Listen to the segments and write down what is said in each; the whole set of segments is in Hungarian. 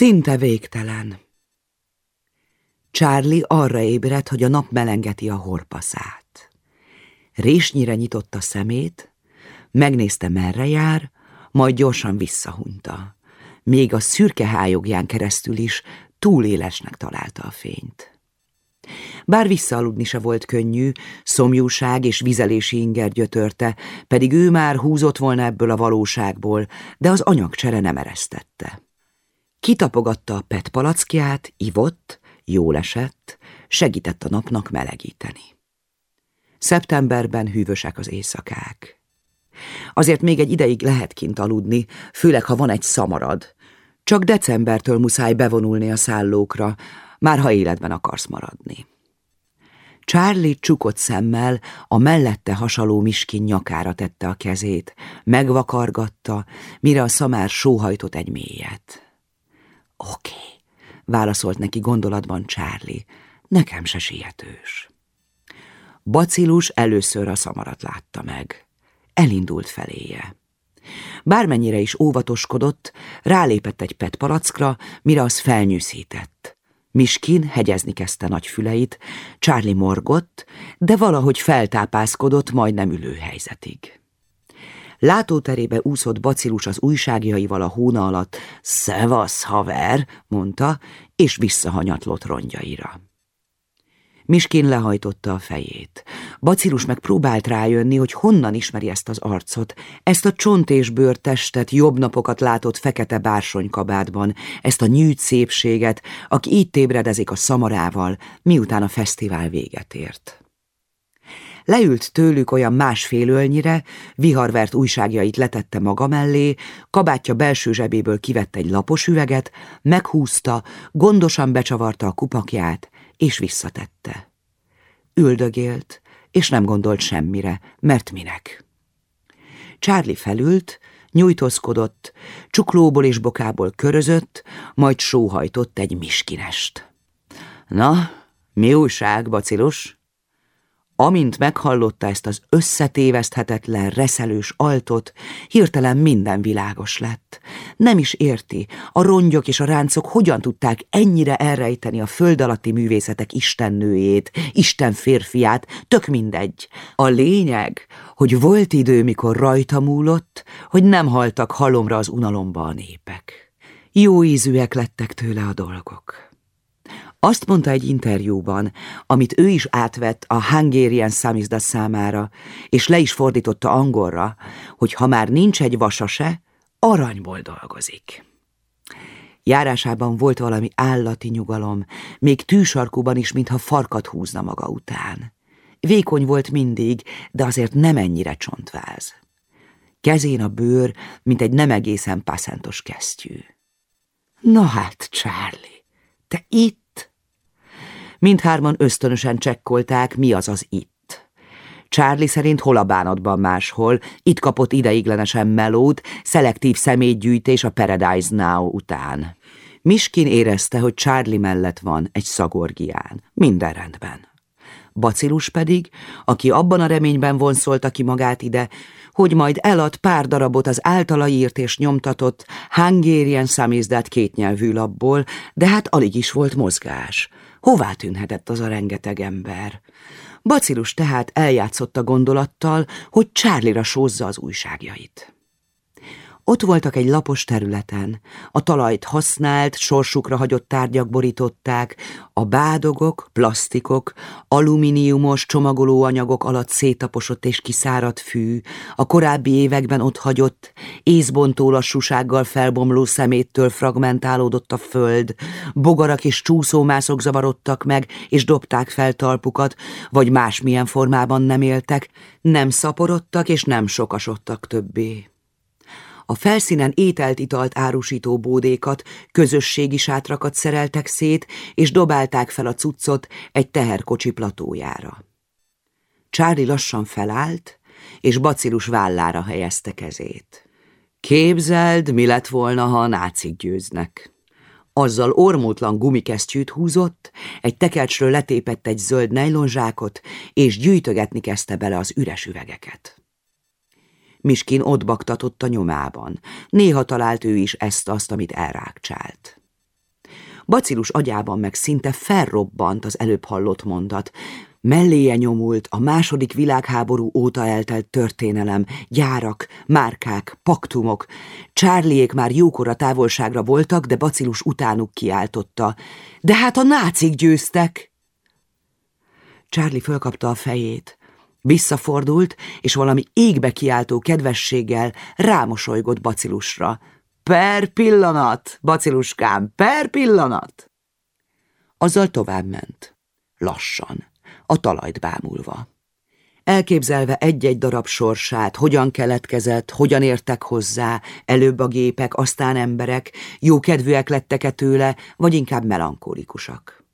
Szinte végtelen. Charlie arra ébredt, hogy a nap melengeti a horpaszát. Résnyire nyitotta szemét, megnézte merre jár, majd gyorsan visszahunyta. Még a szürke hájogján keresztül is túl élesnek találta a fényt. Bár visszaaludni se volt könnyű, szomjúság és vizelési inger gyötörte, pedig ő már húzott volna ebből a valóságból, de az anyagcsere nem eresztette. Kitapogatta a PET palackját, ivott, jól esett, segített a napnak melegíteni. Szeptemberben hűvösek az éjszakák. Azért még egy ideig lehet kint aludni, főleg ha van egy szamarad. Csak decembertől muszáj bevonulni a szállókra, már ha életben akarsz maradni. Charlie csukott szemmel a mellette hasaló miskin nyakára tette a kezét, megvakargatta, mire a szamár sóhajtott egy mélyet. Oké, válaszolt neki gondolatban Charlie, nekem se sietős. Bacillus először a szamarat látta meg. Elindult feléje. Bármennyire is óvatoskodott, rálépett egy petpalackra, mire az felnyűszített. Miskin hegyezni kezdte nagy füleit, Charlie morgott, de valahogy feltápászkodott majdnem ülőhelyzetig. Látóterébe úszott bacilus az újságjaival a hóna alatt, Szevasz, haver, mondta, és visszahanyatlott rongyjaira. Miskin lehajtotta a fejét. Bacilus meg próbált rájönni, hogy honnan ismeri ezt az arcot, ezt a csont és bőrtestet, jobb napokat látott fekete bársonykabátban, ezt a nyűjt szépséget, aki így tébredezik a szamarával, miután a fesztivál véget ért. Leült tőlük olyan másfél ölnyire, viharvert újságjait letette maga mellé, kabátja belső zsebéből kivette egy lapos üveget, meghúzta, gondosan becsavarta a kupakját, és visszatette. Üldögélt, és nem gondolt semmire, mert minek. Charlie felült, nyújtózkodott, csuklóból és bokából körözött, majd sóhajtott egy miskinest. Na, mi újság, bacilus? Amint meghallotta ezt az összetéveszthetetlen, reszelős altot, hirtelen minden világos lett. Nem is érti, a rongyok és a ráncok hogyan tudták ennyire elrejteni a föld alatti művészetek istennőjét, Isten férfiát, tök mindegy. A lényeg, hogy volt idő, mikor rajta múlott, hogy nem haltak halomra az unalomba a népek. Jó ízűek lettek tőle a dolgok. Azt mondta egy interjúban, amit ő is átvett a Hungarian Samizda számára, és le is fordította angolra, hogy ha már nincs egy vasa se, aranyból dolgozik. Járásában volt valami állati nyugalom, még tűsarkuban is, mintha farkat húzna maga után. Vékony volt mindig, de azért nem ennyire csontváz. Kezén a bőr, mint egy nem egészen passzentos kesztyű. Na hát, Charlie, te itt Mindhárman ösztönösen csekkolták, mi az az itt. Charlie szerint hol a bánatban máshol, itt kapott ideiglenesen melót, szelektív személygyűjtés a Paradise Now után. Miskin érezte, hogy Charlie mellett van egy szagorgián. Minden rendben. Bacilus pedig, aki abban a reményben vonszolta ki magát ide, hogy majd elad pár darabot az általa írt és nyomtatott Hungarian Samizdat kétnyelvű labból, de hát alig is volt mozgás. Hová tűnhetett az a rengeteg ember? Bacilus tehát eljátszott a gondolattal, hogy Csárlira sózza az újságjait. Ott voltak egy lapos területen, a talajt használt, sorsukra hagyott tárgyak borították, a bádogok, plasztikok, alumíniumos csomagolóanyagok alatt szétaposott és kiszáradt fű, a korábbi években ott hagyott, észbontó lassúsággal felbomló szeméttől fragmentálódott a föld, bogarak és csúszómászok zavarodtak meg, és dobták fel talpukat, vagy másmilyen formában nem éltek, nem szaporodtak és nem sokasodtak többé. A felszínen ételt-italt árusító bódékat, közösségi sátrakat szereltek szét, és dobálták fel a cuccot egy teherkocsi platójára. Csári lassan felállt, és bacilus vállára helyezte kezét. Képzeld, mi lett volna, ha a nácik győznek. Azzal ormótlan gumikesztyűt húzott, egy tekercsről letépett egy zöld nejlonzsákot, és gyűjtögetni kezdte bele az üres üvegeket. Miskin ott baktatott a nyomában. Néha talált ő is ezt-azt, amit elrákcsált. Bacilus agyában meg szinte felrobbant az előbb hallott mondat. Melléje nyomult a második világháború óta eltelt történelem, gyárak, márkák, paktumok. Csárliék már jókora távolságra voltak, de Bacilus utánuk kiáltotta. De hát a nácik győztek! Charlie fölkapta a fejét. Visszafordult, és valami égbe kiáltó kedvességgel rámosolygott Bacilusra. Per pillanat, Baciluskám, per pillanat! Azzal tovább ment. Lassan, a talajt bámulva. Elképzelve egy-egy darab sorsát, hogyan keletkezett, hogyan értek hozzá, előbb a gépek, aztán emberek, jókedvűek lettek-e tőle, vagy inkább melankólikusak.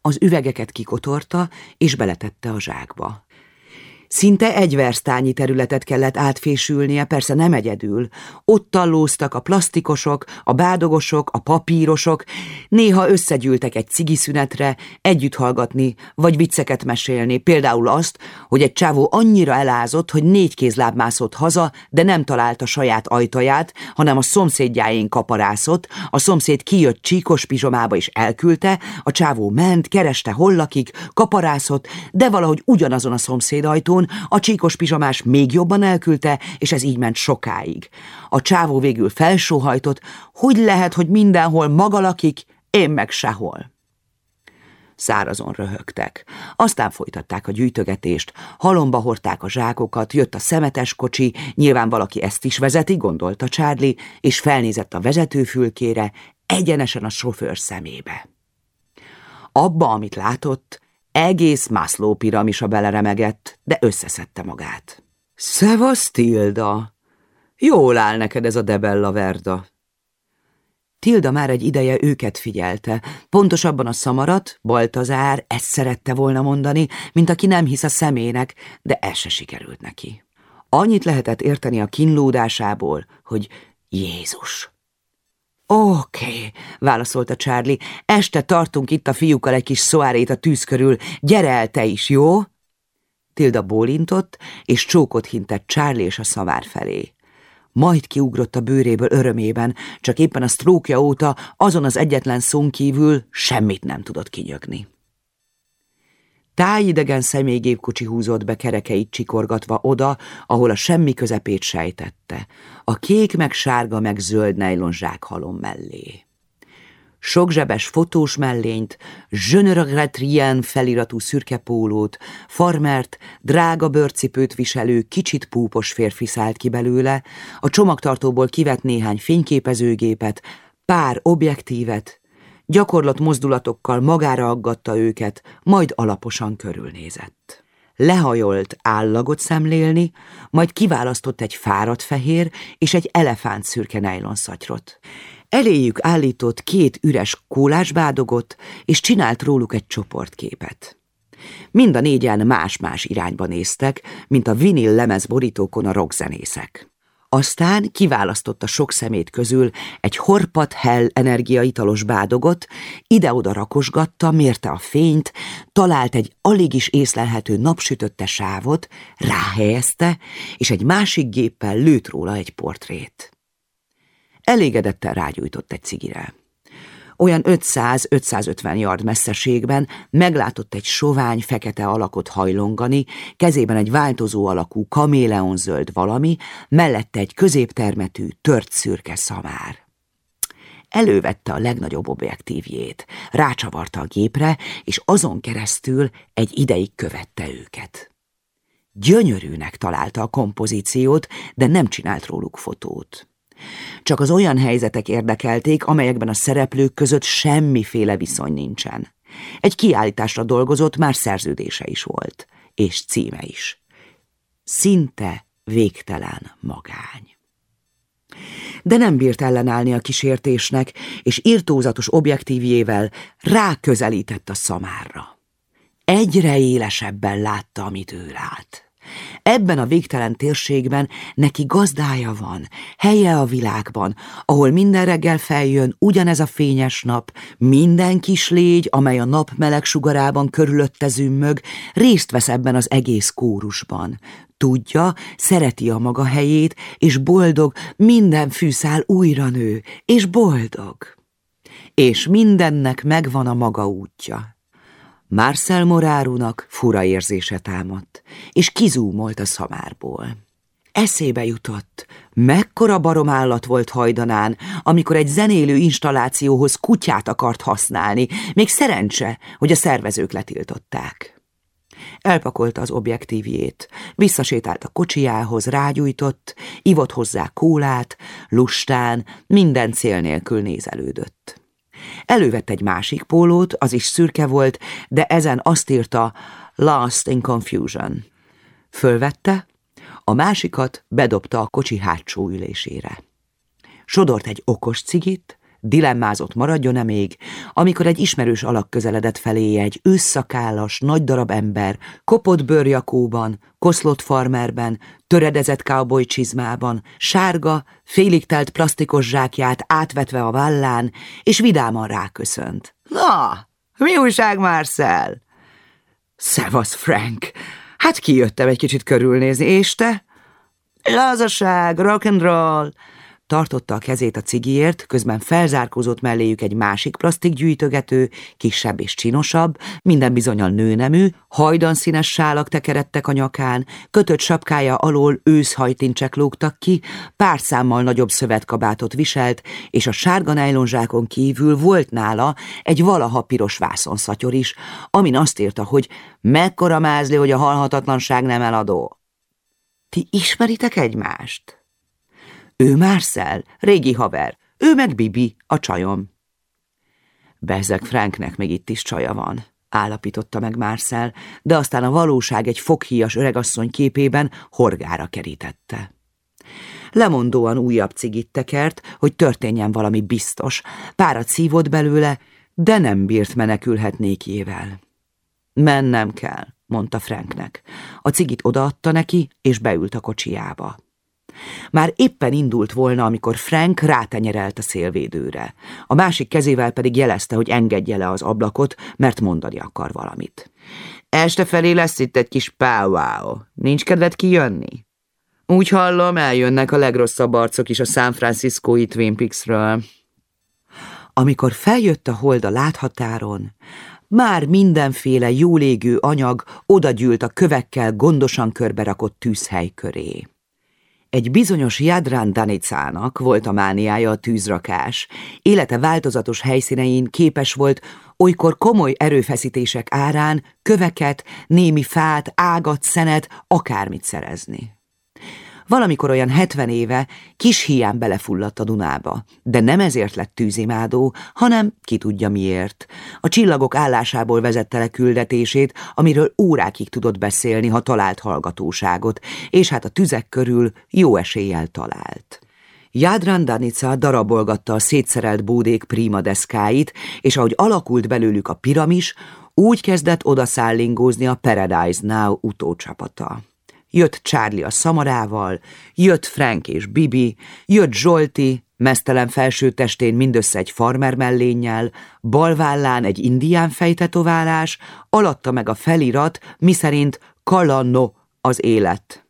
Az üvegeket kikotorta, és beletette a zsákba. Szinte egy versztányi területet kellett átfésülnie, persze nem egyedül. Ott tallóztak a plastikosok, a bádogosok, a papírosok, néha összegyűltek egy cigiszünetre, együtt hallgatni, vagy vicceket mesélni, például azt, hogy egy csávó annyira elázott, hogy négy kézláb mászott haza, de nem találta saját ajtaját, hanem a szomszédjáén kaparászott, a szomszéd kijött csíkos pizsomába és elküldte, a csávó ment, kereste hol lakik, kaparászott, de valahogy ugyanazon a szomszéd ajtón ajtón, a csíkos pizsamás még jobban elküldte, és ez így ment sokáig. A csávó végül felsóhajtott, hogy lehet, hogy mindenhol maga lakik, én meg sehol. Szárazon röhögtek. Aztán folytatták a gyűjtögetést, halomba hordták a zsákokat, jött a szemetes kocsi, nyilván valaki ezt is vezeti, gondolta Charlie, és felnézett a vezetőfülkére, egyenesen a sofőr szemébe. Abba, amit látott, egész Mászló piramisa beleremegett, de összeszedte magát. Szevasz, Tilda! Jól áll neked ez a debella verda. Tilda már egy ideje őket figyelte, pontosabban a szamarat, Baltazár, ezt szerette volna mondani, mint aki nem hisz a szemének, de ez se sikerült neki. Annyit lehetett érteni a kínlódásából, hogy Jézus. Oké, okay, válaszolta Charlie. Este tartunk itt a fiúkkal egy kis szoárét a tűz körül. Gyere el te is, jó? Tilda bólintott, és csókot hintett Charlie és a szamár felé. Majd kiugrott a bőréből örömében, csak éppen a sztrókja óta azon az egyetlen szón kívül semmit nem tudott kinyögni. Tájidegen személygépkocsi húzott be kerekeit csikorgatva oda, ahol a semmi közepét sejtette, a kék meg sárga meg zöld nejlonzsák halom mellé. Sokzsebes fotós mellényt, Je ne regrette rien feliratú szürke farmert, drága bőrcipőt viselő, kicsit púpos férfi szállt ki belőle, a csomagtartóból kivett néhány fényképezőgépet, pár objektívet, Gyakorlat mozdulatokkal magára aggatta őket, majd alaposan körülnézett. Lehajolt állagot szemlélni, majd kiválasztott egy fáradt fehér és egy elefánt szürke nejlonszatyrot. Eléjük állított két üres kólásbádogot, és csinált róluk egy csoportképet. Mind a négyen más-más irányba néztek, mint a vinil lemez borítókon a rockzenészek. Aztán kiválasztotta sok szemét közül egy horpat hell energiaitalos bádogot, ide-oda rakosgatta, mérte a fényt, talált egy alig is észlelhető napsütötte sávot, ráhelyezte, és egy másik géppel lőtt róla egy portrét. Elégedetten rágyújtott egy cigire olyan 500-550 yard messzeségben meglátott egy sovány, fekete alakot hajlongani, kezében egy változó alakú kaméleonzöld valami, mellette egy középtermetű, tört szürke szamár. Elővette a legnagyobb objektívjét, rácsavarta a gépre, és azon keresztül egy ideig követte őket. Gyönyörűnek találta a kompozíciót, de nem csinált róluk fotót. Csak az olyan helyzetek érdekelték, amelyekben a szereplők között semmiféle viszony nincsen. Egy kiállításra dolgozott, már szerződése is volt, és címe is. Szinte végtelen magány. De nem bírt ellenállni a kísértésnek, és írtózatos objektívjével ráközelített a szamárra. Egyre élesebben látta, amit ő lát. Ebben a végtelen térségben neki gazdája van, helye a világban, ahol minden reggel feljön ugyanez a fényes nap, minden kis légy, amely a nap meleg sugarában körülötte zümmög, részt vesz ebben az egész kórusban. Tudja, szereti a maga helyét, és boldog, minden fűszál újra nő, és boldog. és mindennek megvan a maga útja. Marcel Morárunak fura érzése támadt, és kizúmolt a szamárból. Eszébe jutott, mekkora baromállat volt hajdanán, amikor egy zenélő installációhoz kutyát akart használni, még szerencse, hogy a szervezők letiltották. Elpakolta az objektívjét, visszasétált a kocsijához, rágyújtott, ivott hozzá kólát, lustán, minden cél nélkül nézelődött. Elővett egy másik pólót, az is szürke volt, de ezen azt írta Last in Confusion. Fölvette, a másikat bedobta a kocsi hátsó ülésére. Sodort egy okos cigit, dilemmázott maradjon-e még, amikor egy ismerős alak közeledett felé egy ősszakállas, nagy darab ember, kopott bőrjakóban, koszlott farmerben, töredezett cowboy csizmában, sárga, félig telt plastikos zsákját átvetve a vállán, és vidáman ráköszönt. Na, mi újság, Marcel? Szevasz, Frank! Hát kijöttem egy kicsit körülnézni, és te? Lazaság, rock and roll! Tartotta a kezét a cigiért, közben felzárkózott melléjük egy másik plastikgyűjtögető, kisebb és csinosabb, minden bizonyal nőnemű, hajdanszínes sálak tekeredtek a nyakán, kötött sapkája alól őszhajtincsek lógtak ki, pár számmal nagyobb szövetkabátot viselt, és a sárga nejlonzsákon kívül volt nála egy valaha piros vászonszatyor is, amin azt írta, hogy mekkora mázli, hogy a halhatatlanság nem eladó. Ti ismeritek egymást? Ő Marcel, régi haver, ő meg Bibi, a csajom. Bezek Franknek még itt is csaja van, állapította meg Marcel, de aztán a valóság egy foghíjas öregasszony képében horgára kerítette. Lemondóan újabb cigit tekert, hogy történjen valami biztos, párat szívott belőle, de nem bírt menekülhetnékjével. Mennem kell, mondta Franknek. A cigit odaadta neki, és beült a kocsiába. Már éppen indult volna, amikor Frank rátenyerelt a szélvédőre. A másik kezével pedig jelezte, hogy engedje le az ablakot, mert mondani akar valamit. Este felé lesz itt egy kis powwow. Nincs kedved kijönni? Úgy hallom, eljönnek a legrosszabb arcok is a San Francisco-i Twin Peaks-ről. Amikor feljött a hold a láthatáron, már mindenféle jólégű anyag odagyűlt a kövekkel gondosan körberakott tűzhely köré. Egy bizonyos Jadrán Danicának volt a mániája a tűzrakás. Élete változatos helyszínein képes volt olykor komoly erőfeszítések árán köveket, némi fát, ágat, szenet, akármit szerezni. Valamikor olyan hetven éve kis hián belefulladt a Dunába, de nem ezért lett tűzimádó, hanem ki tudja miért. A csillagok állásából vezette le küldetését, amiről órákig tudott beszélni, ha talált hallgatóságot, és hát a tüzek körül jó eséllyel talált. Jádrán Danica darabolgatta a szétszerelt bódék deszkáit, és ahogy alakult belőlük a piramis, úgy kezdett odaszállingózni a Paradise Now utócsapata. Jött Charlie a szamarával, jött Frank és Bibi, jött Zsolti, mesztelen felső testén mindössze egy farmer mellénnyel, balvállán egy indián fejtetoválás, alatta meg a felirat, miszerint Kalanno az élet.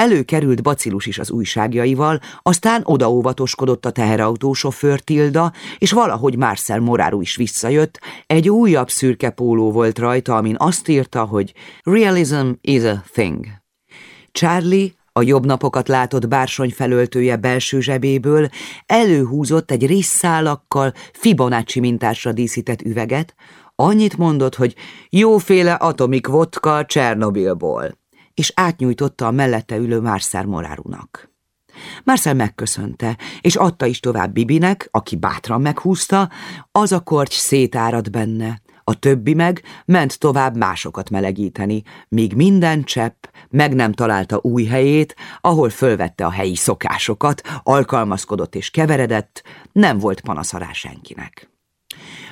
Előkerült bacilus is az újságjaival, aztán odaóvatoskodott a teherautósofőr Tilda, és valahogy Marcel Moráru is visszajött, egy újabb szürke póló volt rajta, amin azt írta, hogy Realism is a thing. Charlie, a jobb napokat látott bársony felöltője belső zsebéből előhúzott egy részszálakkal Fibonacci mintásra díszített üveget, annyit mondott, hogy jóféle atomik vodka Csernobilból és átnyújtotta a mellette ülő Marcel Morárunak. Marcel megköszönte, és adta is tovább Bibinek, aki bátran meghúzta, az a korty szétárad benne, a többi meg ment tovább másokat melegíteni, míg minden csepp meg nem találta új helyét, ahol fölvette a helyi szokásokat, alkalmazkodott és keveredett, nem volt panaszará senkinek.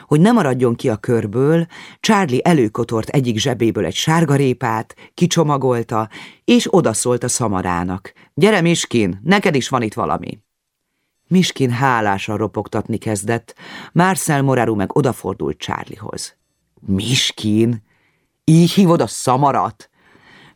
Hogy ne maradjon ki a körből, Charlie előkotort egyik zsebéből egy sárgarépát, kicsomagolta, és odaszólt a szamarának. Gyere, Miskin, neked is van itt valami. Miskin hálásan ropogtatni kezdett, Marcel Moraru meg odafordult Charliehoz. Miskin? Így hívod a szamarat?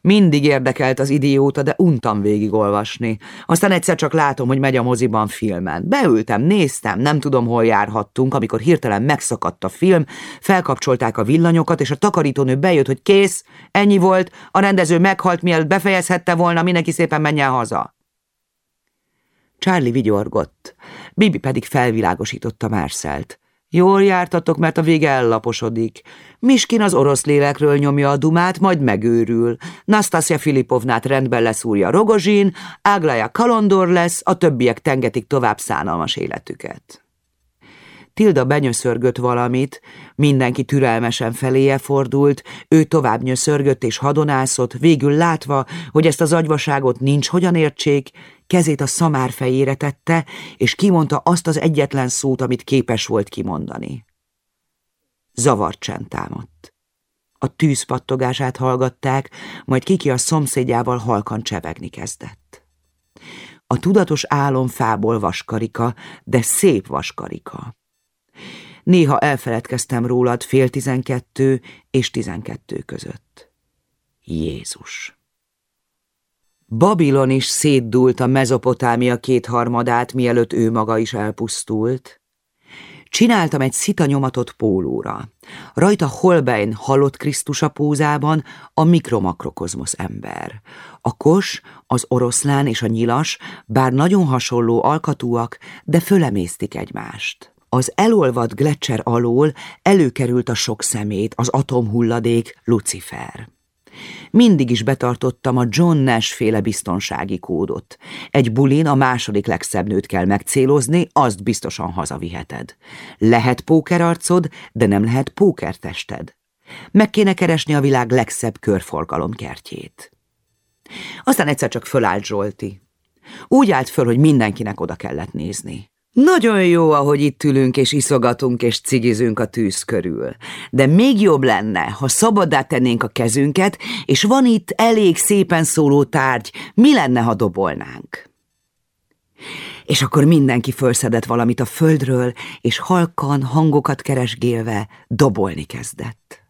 Mindig érdekelt az idióta, de untam végigolvasni. Aztán egyszer csak látom, hogy megy a moziban filmen. Beültem, néztem, nem tudom, hol járhattunk, amikor hirtelen megszakadt a film, felkapcsolták a villanyokat, és a takarítónő bejött, hogy kész, ennyi volt, a rendező meghalt, mielőtt befejezhette volna, mindenki szépen menjen haza. Charlie vigyorgott, Bibi pedig felvilágosította Marcelt. Jól jártatok, mert a vége ellaposodik. Miskin az orosz lélekről nyomja a dumát, majd megőrül. Nastasia Filipovnát rendben leszúrja Rogozsin, Áglaja kalondor lesz, a többiek tengetik tovább szánalmas életüket. Tilda benyöszörgött valamit, mindenki türelmesen feléje fordult, ő tovább nyöszörgött és hadonászott, végül látva, hogy ezt az agyvaságot nincs hogyan értsék, kezét a szamár fejére tette, és kimondta azt az egyetlen szót, amit képes volt kimondani. Zavart csend támadt. A tűz pattogását hallgatták, majd Kiki a szomszédjával halkan csevegni kezdett. A tudatos álom fából vaskarika, de szép vaskarika. Néha elfeledkeztem rólad fél tizenkettő és tizenkettő között. Jézus! Babilon is szétdult a mezopotámia kétharmadát, mielőtt ő maga is elpusztult. Csináltam egy nyomatot pólóra. Rajta Holbein halott Krisztus a pózában a mikromakrokozmosz ember. A kos, az oroszlán és a nyilas, bár nagyon hasonló alkatúak, de fölemésztik egymást. Az elolvadt Gletscher alól előkerült a sok szemét, az atomhulladék Lucifer. Mindig is betartottam a John Nash féle biztonsági kódot. Egy bulin a második legszebb nőt kell megcélozni, azt biztosan hazaviheted. Lehet pókerarcod, de nem lehet pókertested. Meg kéne keresni a világ legszebb körforgalomkertjét. Aztán egyszer csak fölállt Zsolti. Úgy állt föl, hogy mindenkinek oda kellett nézni. Nagyon jó, ahogy itt ülünk és iszogatunk és cigizünk a tűz körül. De még jobb lenne, ha szabaddá tennénk a kezünket, és van itt elég szépen szóló tárgy, mi lenne, ha dobolnánk? És akkor mindenki fölszedett valamit a földről, és halkan, hangokat keresgélve dobolni kezdett.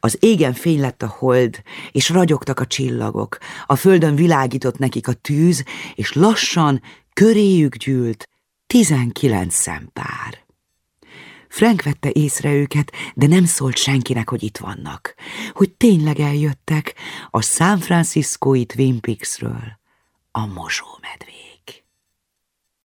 Az égen fény lett a hold, és ragyogtak a csillagok, a földön világított nekik a tűz, és lassan köréjük gyűlt, Tizenkilenc szempár. Frank vette észre őket, de nem szólt senkinek, hogy itt vannak, hogy tényleg eljöttek a San Franciscoi Twin Peaksről, a mosómedvék.